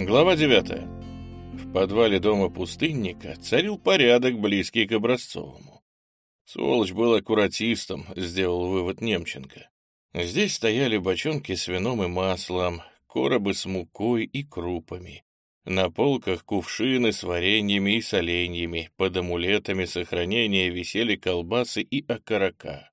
Глава 9. В подвале дома пустынника царил порядок, близкий к образцовому. Сволочь был аккуратистом, сделал вывод Немченко. Здесь стояли бочонки с вином и маслом, коробы с мукой и крупами. На полках кувшины с вареньями и соленьями, под амулетами сохранения висели колбасы и окорока.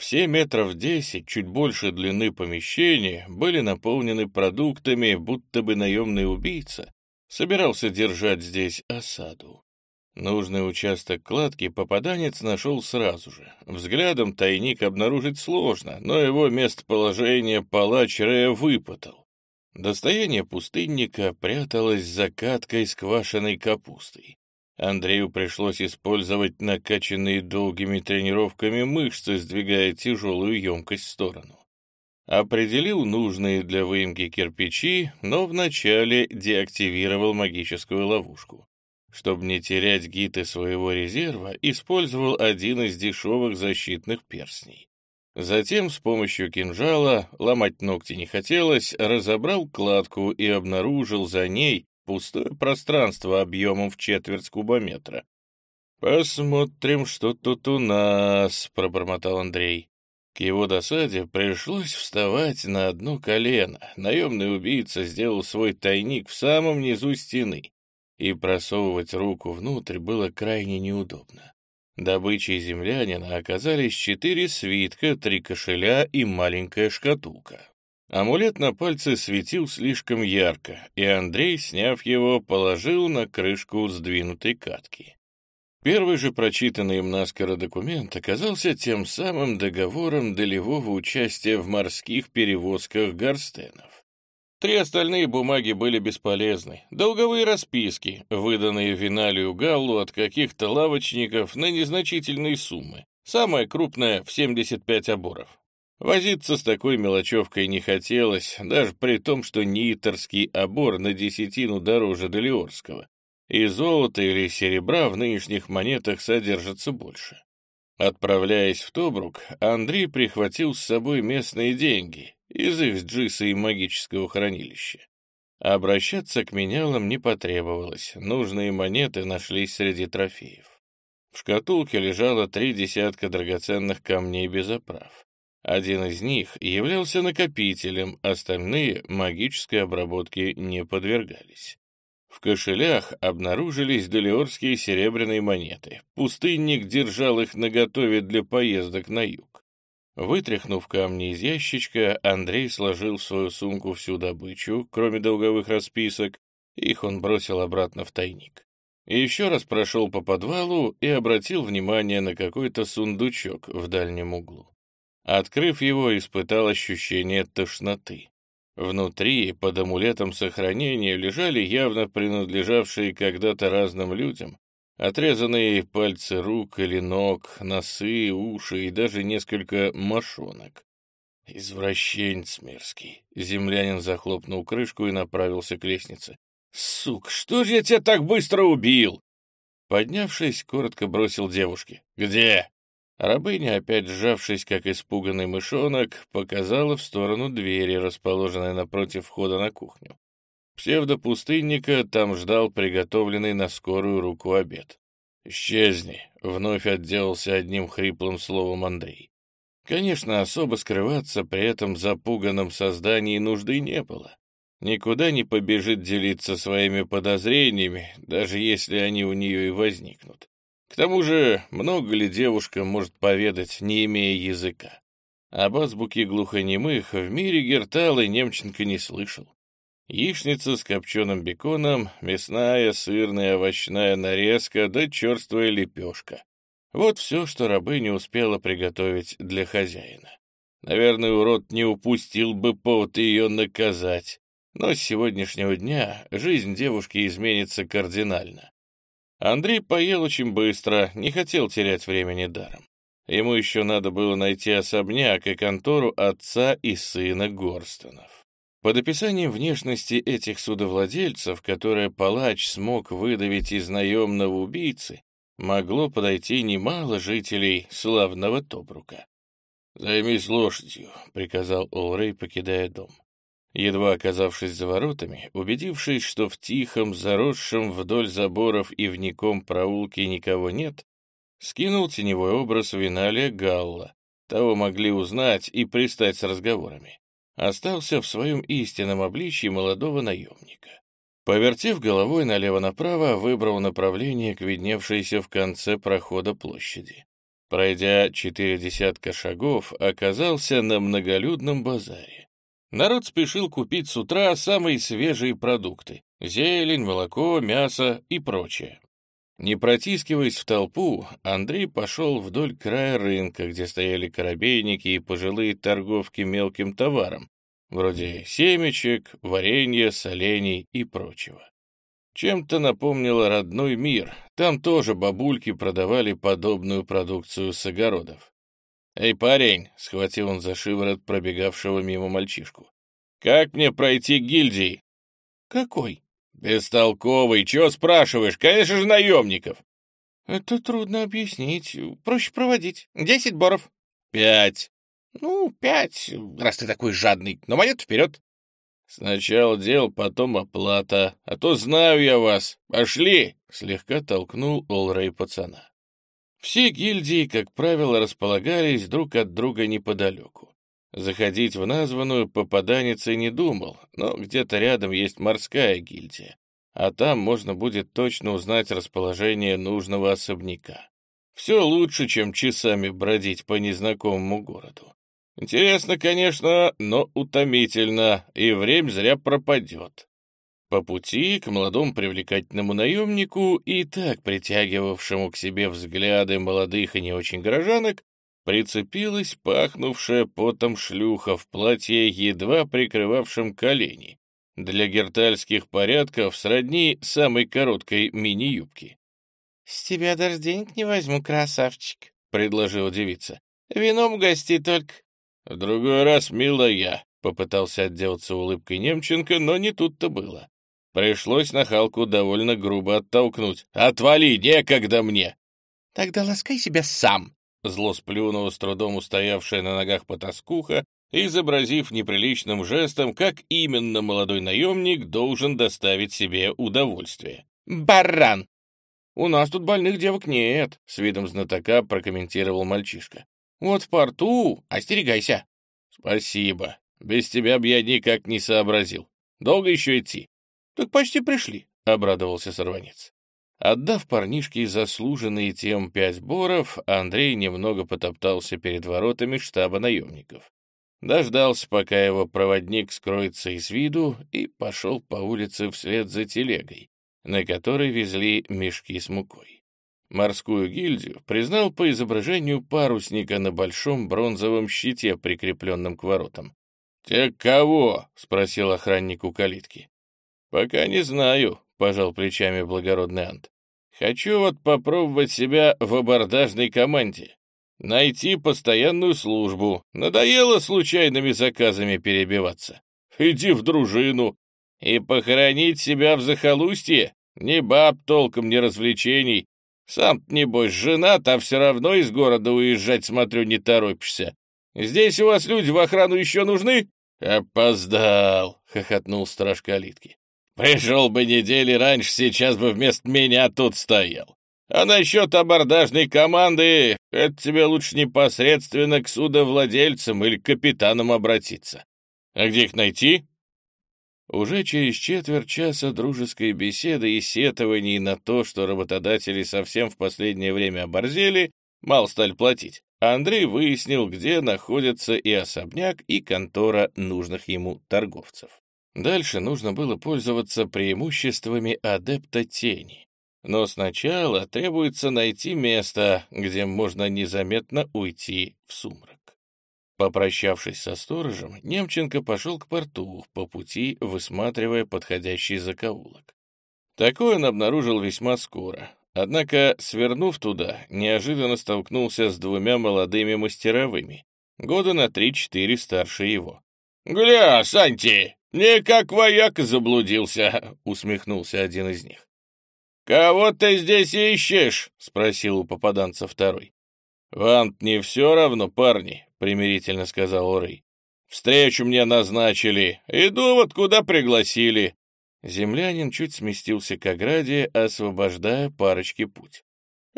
Все метров десять, чуть больше длины помещения, были наполнены продуктами, будто бы наемный убийца собирался держать здесь осаду. Нужный участок кладки попаданец нашел сразу же. Взглядом тайник обнаружить сложно, но его местоположение палач Рея выпытал. Достояние пустынника пряталось за каткой с квашеной капустой. Андрею пришлось использовать накачанные долгими тренировками мышцы, сдвигая тяжелую емкость в сторону. Определил нужные для выемки кирпичи, но вначале деактивировал магическую ловушку. Чтобы не терять гиты своего резерва, использовал один из дешевых защитных перстней. Затем с помощью кинжала, ломать ногти не хотелось, разобрал кладку и обнаружил за ней пустое пространство объемом в четверть кубометра. «Посмотрим, что тут у нас», — пробормотал Андрей. К его досаде пришлось вставать на одно колено. Наемный убийца сделал свой тайник в самом низу стены, и просовывать руку внутрь было крайне неудобно. Добычей землянина оказались четыре свитка, три кошеля и маленькая шкатулка. Амулет на пальце светил слишком ярко, и Андрей, сняв его, положил на крышку сдвинутой катки. Первый же прочитанный им наскоро документ оказался тем самым договором долевого участия в морских перевозках Гарстенов. Три остальные бумаги были бесполезны. Долговые расписки, выданные Виналию Галлу от каких-то лавочников на незначительные суммы. Самая крупная — в 75 оборов. Возиться с такой мелочевкой не хотелось, даже при том, что нитерский обор на десятину дороже Делиорского, и золота или серебра в нынешних монетах содержится больше. Отправляясь в Тобрук, Андрей прихватил с собой местные деньги из их джиса и магического хранилища. Обращаться к менялам не потребовалось, нужные монеты нашлись среди трофеев. В шкатулке лежало три десятка драгоценных камней без оправ. Один из них являлся накопителем, остальные магической обработке не подвергались. В кошелях обнаружились долиорские серебряные монеты. Пустынник держал их наготове для поездок на юг. Вытряхнув камни из ящичка, Андрей сложил в свою сумку всю добычу, кроме долговых расписок, их он бросил обратно в тайник. Еще раз прошел по подвалу и обратил внимание на какой-то сундучок в дальнем углу. Открыв его, испытал ощущение тошноты. Внутри, под амулетом сохранения, лежали явно принадлежавшие когда-то разным людям, отрезанные пальцы рук или ног, носы, уши и даже несколько мошонок. Извращенец мерзкий. Землянин захлопнул крышку и направился к лестнице. «Сук, что же я тебя так быстро убил?» Поднявшись, коротко бросил девушке. «Где?» Рабыня, опять сжавшись, как испуганный мышонок, показала в сторону двери, расположенной напротив входа на кухню. Псевдопустынника там ждал приготовленный на скорую руку обед. «Исчезни!» — вновь отделался одним хриплым словом Андрей. Конечно, особо скрываться при этом запуганном создании нужды не было. Никуда не побежит делиться своими подозрениями, даже если они у нее и возникнут. К тому же, много ли девушка может поведать, не имея языка? Об азбуке глухонемых в мире Герталы Немченко не слышал. Яичница с копченым беконом, мясная, сырная, овощная нарезка да черствая лепешка. Вот все, что рабыня успела приготовить для хозяина. Наверное, урод не упустил бы повод ее наказать. Но с сегодняшнего дня жизнь девушки изменится кардинально. Андрей поел очень быстро, не хотел терять времени даром. Ему еще надо было найти особняк и контору отца и сына Горстонов. Под описанием внешности этих судовладельцев, которые палач смог выдавить из наемного убийцы, могло подойти немало жителей славного Тобрука. «Займись лошадью», — приказал Олрей, покидая дом. Едва оказавшись за воротами, убедившись, что в тихом, заросшем вдоль заборов и вником проулке никого нет, скинул теневой образ Виналия Галла. Того могли узнать и пристать с разговорами. Остался в своем истинном обличье молодого наемника. Повертев головой налево-направо, выбрал направление к видневшейся в конце прохода площади. Пройдя четыре десятка шагов, оказался на многолюдном базаре. Народ спешил купить с утра самые свежие продукты — зелень, молоко, мясо и прочее. Не протискиваясь в толпу, Андрей пошел вдоль края рынка, где стояли коробейники и пожилые торговки мелким товаром, вроде семечек, варенья, солений и прочего. Чем-то напомнило родной мир, там тоже бабульки продавали подобную продукцию с огородов. «Эй, парень!» — схватил он за шиворот пробегавшего мимо мальчишку. «Как мне пройти к гильдии?» «Какой?» «Бестолковый! Чего спрашиваешь? Конечно же, наемников!» «Это трудно объяснить. Проще проводить. Десять боров». «Пять». «Ну, пять, раз ты такой жадный. Но монет вперед». «Сначала дел, потом оплата. А то знаю я вас. Пошли!» — слегка толкнул Олрей пацана. Все гильдии, как правило, располагались друг от друга неподалеку. Заходить в названную попаданец и не думал, но где-то рядом есть морская гильдия, а там можно будет точно узнать расположение нужного особняка. Все лучше, чем часами бродить по незнакомому городу. Интересно, конечно, но утомительно, и время зря пропадет. По пути к молодому привлекательному наемнику и так притягивавшему к себе взгляды молодых и не очень горожанок, прицепилась пахнувшая потом шлюха в платье, едва прикрывавшем колени. Для гертальских порядков сродни самой короткой мини-юбки. — С тебя даже денег не возьму, красавчик, — предложила девица. — Вином гости только. — В другой раз, милая, — попытался отделаться улыбкой Немченко, но не тут-то было. Пришлось нахалку довольно грубо оттолкнуть. «Отвали, некогда мне!» «Тогда ласкай себя сам!» Зло сплюнула с трудом устоявшая на ногах потаскуха, изобразив неприличным жестом, как именно молодой наемник должен доставить себе удовольствие. «Баран!» «У нас тут больных девок нет», — с видом знатока прокомментировал мальчишка. «Вот в порту, остерегайся». «Спасибо. Без тебя б я никак не сообразил. Долго еще идти?» «Так почти пришли», — обрадовался сорванец. Отдав парнишке заслуженные тем пять боров, Андрей немного потоптался перед воротами штаба наемников. Дождался, пока его проводник скроется из виду, и пошел по улице вслед за телегой, на которой везли мешки с мукой. Морскую гильдию признал по изображению парусника на большом бронзовом щите, прикрепленном к воротам. «Те кого?» — спросил охранник у калитки. «Пока не знаю», пожал плечами благородный Ант. «Хочу вот попробовать себя в абордажной команде. Найти постоянную службу. Надоело случайными заказами перебиваться. Иди в дружину. И похоронить себя в захолустье? Ни баб толком, ни развлечений. Сам небось, женат, а все равно из города уезжать, смотрю, не торопишься. Здесь у вас люди в охрану еще нужны?» «Опоздал», — хохотнул страж калитки. Пришел бы недели раньше, сейчас бы вместо меня тут стоял. А насчет абордажной команды, это тебе лучше непосредственно к судовладельцам или капитанам обратиться. А где их найти? Уже через четверть часа дружеской беседы и сетований на то, что работодатели совсем в последнее время оборзели, мало стали платить, Андрей выяснил, где находится и особняк, и контора нужных ему торговцев. Дальше нужно было пользоваться преимуществами адепта тени. Но сначала требуется найти место, где можно незаметно уйти в сумрак. Попрощавшись со сторожем, Немченко пошел к порту, по пути высматривая подходящий закоулок. Такой он обнаружил весьма скоро. Однако, свернув туда, неожиданно столкнулся с двумя молодыми мастеровыми, года на три-четыре старше его. «Гля, Санти, «Не как вояк заблудился», — усмехнулся один из них. «Кого ты здесь ищешь?» — спросил у попаданца второй. «Вам не все равно, парни», — примирительно сказал Орей. Встречу мне назначили. Иду вот куда пригласили». Землянин чуть сместился к ограде, освобождая парочке путь.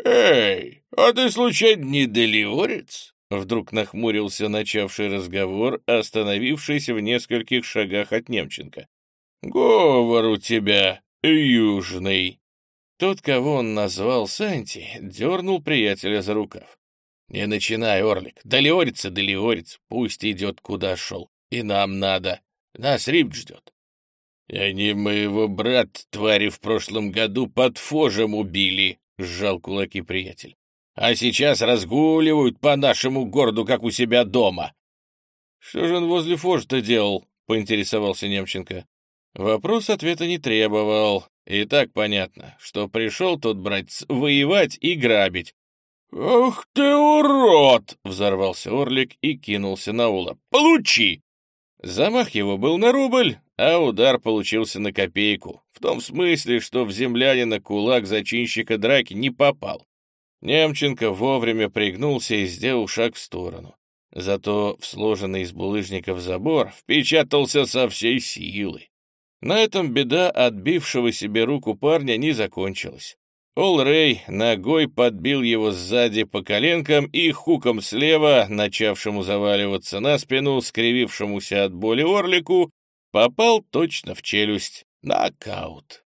«Эй, а ты, случайно, не делиорец?» Вдруг нахмурился начавший разговор, остановившись в нескольких шагах от Немченко. «Говор у тебя южный». Тот, кого он назвал Санти, дернул приятеля за рукав. «Не начинай, Орлик. Долиорец и долиорец. Пусть идет, куда шел. И нам надо. Нас Рип ждет». «Они моего брат, твари, в прошлом году под фожем убили», — сжал кулаки приятель. «А сейчас разгуливают по нашему городу, как у себя дома». «Что же он возле фожа-то делал?» — поинтересовался Немченко. Вопрос ответа не требовал. И так понятно, что пришел тот братец воевать и грабить. «Ах ты урод!» — взорвался Орлик и кинулся на Ула. «Получи!» Замах его был на рубль, а удар получился на копейку, в том смысле, что в землянина кулак зачинщика драки не попал. Немченко вовремя пригнулся и сделал шаг в сторону. Зато в сложенный из булыжников забор впечатался со всей силы. На этом беда отбившего себе руку парня не закончилась. Ол Рэй ногой подбил его сзади по коленкам и хуком слева, начавшему заваливаться на спину, скривившемуся от боли орлику, попал точно в челюсть. Нокаут.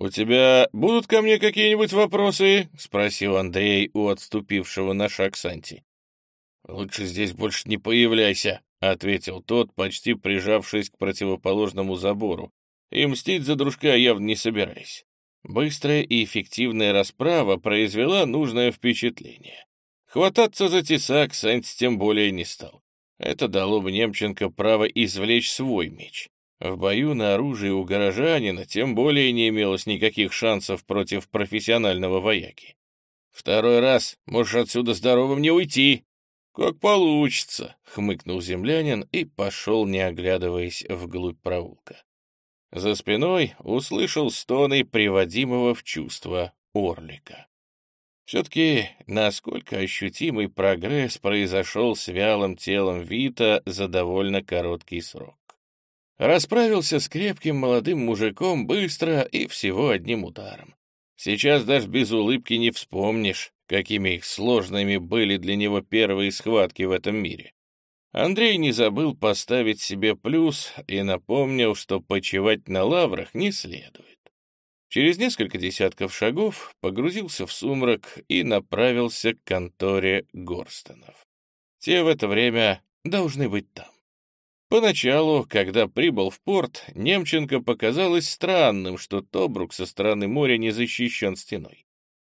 «У тебя будут ко мне какие-нибудь вопросы?» — спросил Андрей у отступившего на шаг Санти. «Лучше здесь больше не появляйся», — ответил тот, почти прижавшись к противоположному забору, и мстить за дружка явно не собираясь. Быстрая и эффективная расправа произвела нужное впечатление. Хвататься за тесак Санти тем более не стал. Это дало бы Немченко право извлечь свой меч. В бою на оружии у горожанина тем более не имелось никаких шансов против профессионального вояки. «Второй раз можешь отсюда здоровым не уйти!» «Как получится!» — хмыкнул землянин и пошел, не оглядываясь, вглубь проулка. За спиной услышал стоны приводимого в чувство орлика. Все-таки насколько ощутимый прогресс произошел с вялым телом Вита за довольно короткий срок. Расправился с крепким молодым мужиком быстро и всего одним ударом. Сейчас даже без улыбки не вспомнишь, какими сложными были для него первые схватки в этом мире. Андрей не забыл поставить себе плюс и напомнил, что почивать на лаврах не следует. Через несколько десятков шагов погрузился в сумрак и направился к конторе Горстонов. Те в это время должны быть там. Поначалу, когда прибыл в порт, Немченко показалось странным, что Тобрук со стороны моря не защищен стеной.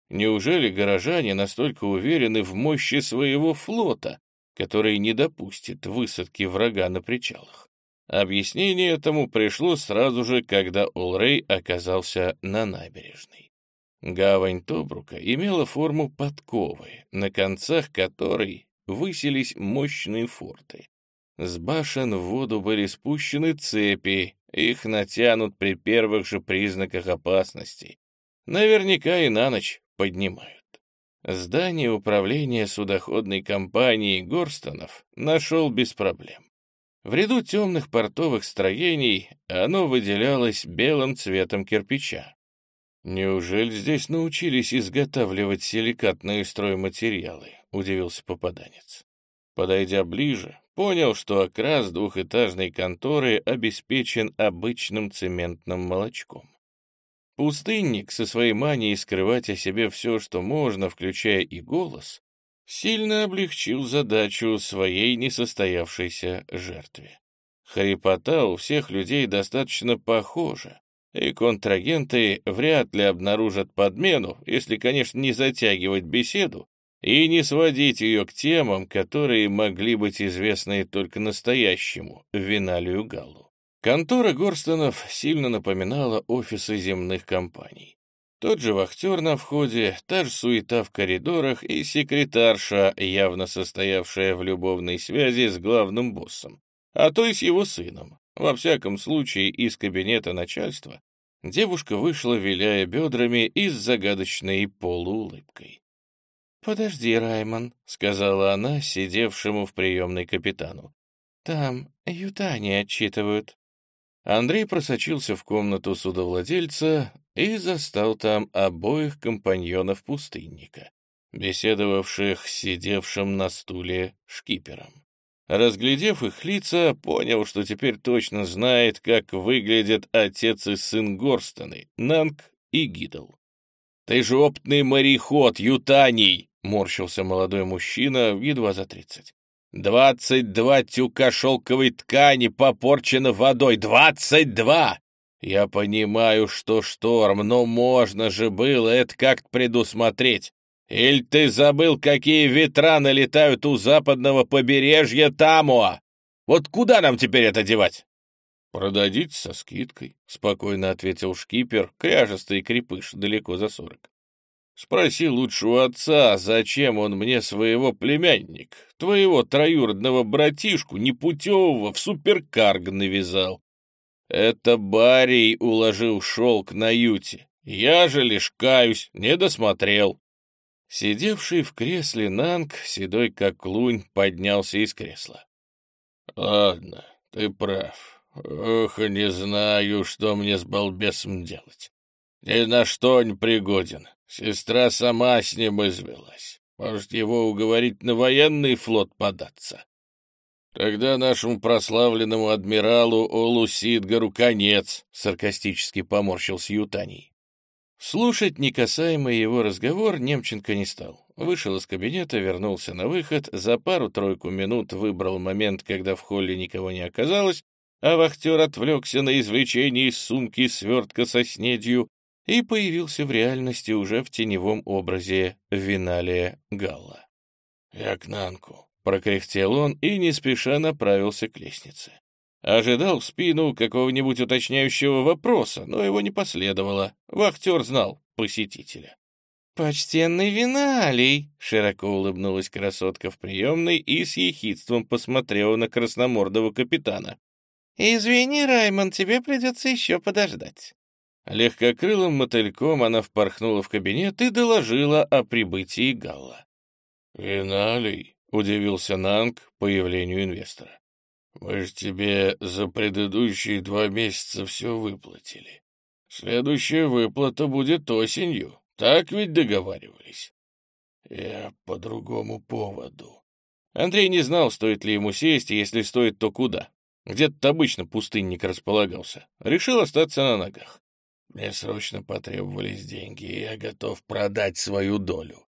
Неужели горожане настолько уверены в мощи своего флота, который не допустит высадки врага на причалах. Объяснение этому пришло сразу же, когда Олрей оказался на набережной. Гавань Тобрука имела форму подковы, на концах которой высились мощные форты. С башен в воду были спущены цепи, их натянут при первых же признаках опасности. Наверняка и на ночь поднимают. Здание управления судоходной компании Горстонов нашел без проблем. В ряду темных портовых строений оно выделялось белым цветом кирпича. «Неужели здесь научились изготавливать силикатные стройматериалы?» — удивился попаданец. Подойдя ближе, понял, что окрас двухэтажной конторы обеспечен обычным цементным молочком. Пустынник со своей манией скрывать о себе все, что можно, включая и голос, сильно облегчил задачу своей несостоявшейся жертве. Хрипота у всех людей достаточно похожа, и контрагенты вряд ли обнаружат подмену, если, конечно, не затягивать беседу и не сводить ее к темам, которые могли быть известны только настоящему Виналию Галлу. Контора Горстонов сильно напоминала офисы земных компаний. Тот же вахтер на входе, та же суета в коридорах и секретарша, явно состоявшая в любовной связи с главным боссом, а то и с его сыном. Во всяком случае, из кабинета начальства девушка вышла, виляя бедрами и с загадочной полуулыбкой. «Подожди, Раймон», — сказала она сидевшему в приемной капитану. Там ютани отчитывают». Андрей просочился в комнату судовладельца и застал там обоих компаньонов пустынника, беседовавших с сидевшим на стуле шкипером. Разглядев их лица, понял, что теперь точно знает, как выглядят отец и сын Горстоны, Нанг и Гидл. «Ты же опытный мореход, Ютаний!» — морщился молодой мужчина, едва за тридцать. «Двадцать два тюка шелковой ткани попорчено водой! Двадцать два! Я понимаю, что шторм, но можно же было это как-то предусмотреть. Или ты забыл, какие ветра налетают у западного побережья Тамуа? Вот куда нам теперь это девать?» «Продадите со скидкой», — спокойно ответил шкипер, кряжестый крепыш, далеко за сорок. Спроси лучше у отца, зачем он мне своего племянника, твоего троюродного братишку, непутевого, в суперкарг навязал. Это Барий уложил шелк на юте. Я же лишь каюсь, не досмотрел. Сидевший в кресле Нанг, седой как лунь, поднялся из кресла. — Ладно, ты прав. Ох, не знаю, что мне с балбесом делать. Ни на что не пригоден. Сестра сама с ним извелась. Может, его уговорить на военный флот податься? Тогда нашему прославленному адмиралу Олу Сидгару конец, — саркастически поморщился Ютаний. Слушать некасаемый его разговор Немченко не стал. Вышел из кабинета, вернулся на выход, за пару-тройку минут выбрал момент, когда в холле никого не оказалось, а вахтер отвлекся на извлечение из сумки свертка со снедью и появился в реальности уже в теневом образе Виналия Галла. «Я к Нанку», — прокряхтел он и не спеша направился к лестнице. Ожидал в спину какого-нибудь уточняющего вопроса, но его не последовало. Вахтер знал посетителя. «Почтенный Виналий!» — широко улыбнулась красотка в приемной и с ехидством посмотрела на красномордого капитана. «Извини, Раймон, тебе придется еще подождать». Легкокрылым мотыльком она впорхнула в кабинет и доложила о прибытии Галла. «Виналий», — удивился Нанг появлению инвестора, — «мы же тебе за предыдущие два месяца все выплатили. Следующая выплата будет осенью, так ведь договаривались?» «Я по другому поводу». Андрей не знал, стоит ли ему сесть, если стоит, то куда. Где-то обычно пустынник располагался. Решил остаться на ногах. Мне срочно потребовались деньги, и я готов продать свою долю.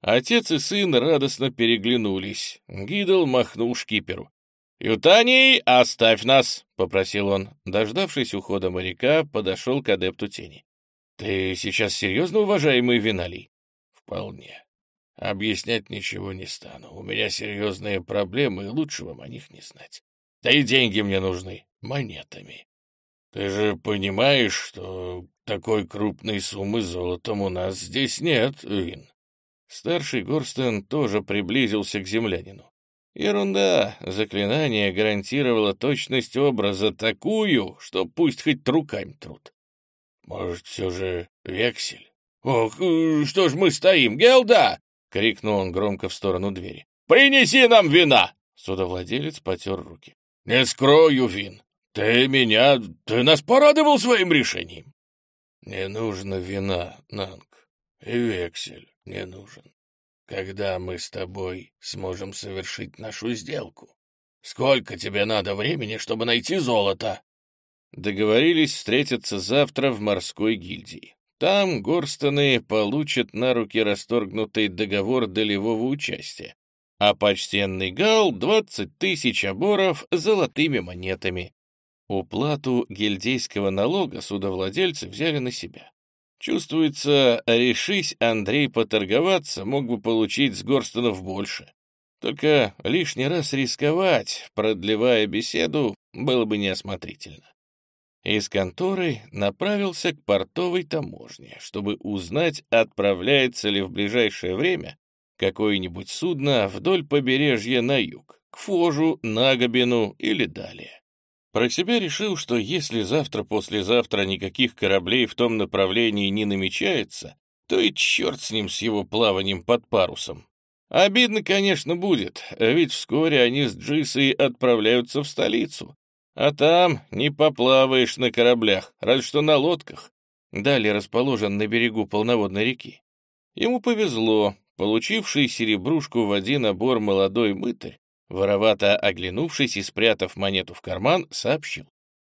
Отец и сын радостно переглянулись. Гидл махнул шкиперу. «Ютаний, оставь нас!» — попросил он. Дождавшись ухода моряка, подошел к адепту тени. «Ты сейчас серьезно, уважаемый Виналий?» «Вполне. Объяснять ничего не стану. У меня серьезные проблемы, и лучше вам о них не знать. Да и деньги мне нужны монетами. Ты же понимаешь, что такой крупной суммы золотом у нас здесь нет, Вин. Старший Горстон тоже приблизился к землянину. Ерунда, заклинание гарантировало точность образа такую, что пусть хоть руками труд. Может, все же вексель? «Ох, э, что ж мы стоим, Гелда!» — крикнул он громко в сторону двери. «Принеси нам вина!» Судовладелец потер руки. «Не скрою вин. «Ты меня... Ты нас порадовал своим решением!» «Не нужно вина, Нанг, и вексель не нужен. Когда мы с тобой сможем совершить нашу сделку? Сколько тебе надо времени, чтобы найти золото?» Договорились встретиться завтра в морской гильдии. Там Горстоны получат на руки расторгнутый договор долевого участия, а почтенный Гал — двадцать тысяч оборов золотыми монетами. Уплату гильдейского налога судовладельцы взяли на себя. Чувствуется, решись Андрей поторговаться, мог бы получить с Горстонов больше. Только лишний раз рисковать, продлевая беседу, было бы неосмотрительно. Из конторы направился к портовой таможне, чтобы узнать, отправляется ли в ближайшее время какое-нибудь судно вдоль побережья на юг, к Фожу, Нагобину или далее. Про себя решил, что если завтра-послезавтра никаких кораблей в том направлении не намечается, то и черт с ним, с его плаванием под парусом. Обидно, конечно, будет, ведь вскоре они с Джисой отправляются в столицу. А там не поплаваешь на кораблях, разве что на лодках. Далее расположен на берегу полноводной реки. Ему повезло, получивший серебрушку в один набор молодой мытарь, воровато оглянувшись и спрятав монету в карман, сообщил.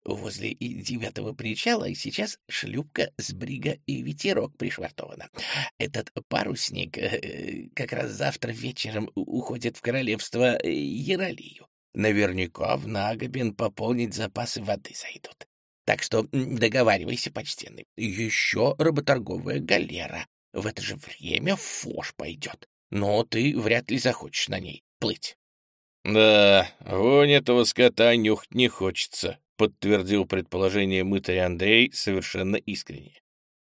Возле девятого причала сейчас шлюпка с брига и ветерок пришвартована. Этот парусник э, как раз завтра вечером уходит в королевство э, Яролию. Наверняка в Нагобин пополнить запасы воды зайдут. Так что договаривайся, почтенный. Еще работорговая галера. В это же время Фош пойдет. Но ты вряд ли захочешь на ней плыть. — Да, вонь этого скота нюхать не хочется, подтвердил предположение мытаря Андрей совершенно искренне.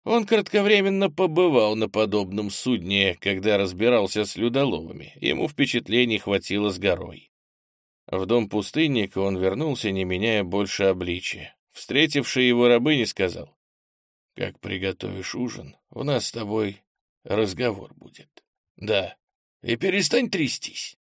Он кратковременно побывал на подобном судне, когда разбирался с людоловами. Ему впечатлений хватило с горой. В дом пустынника он вернулся, не меняя больше обличия. Встретивший его рабыни сказал, «Как приготовишь ужин, у нас с тобой разговор будет». «Да, и перестань трястись.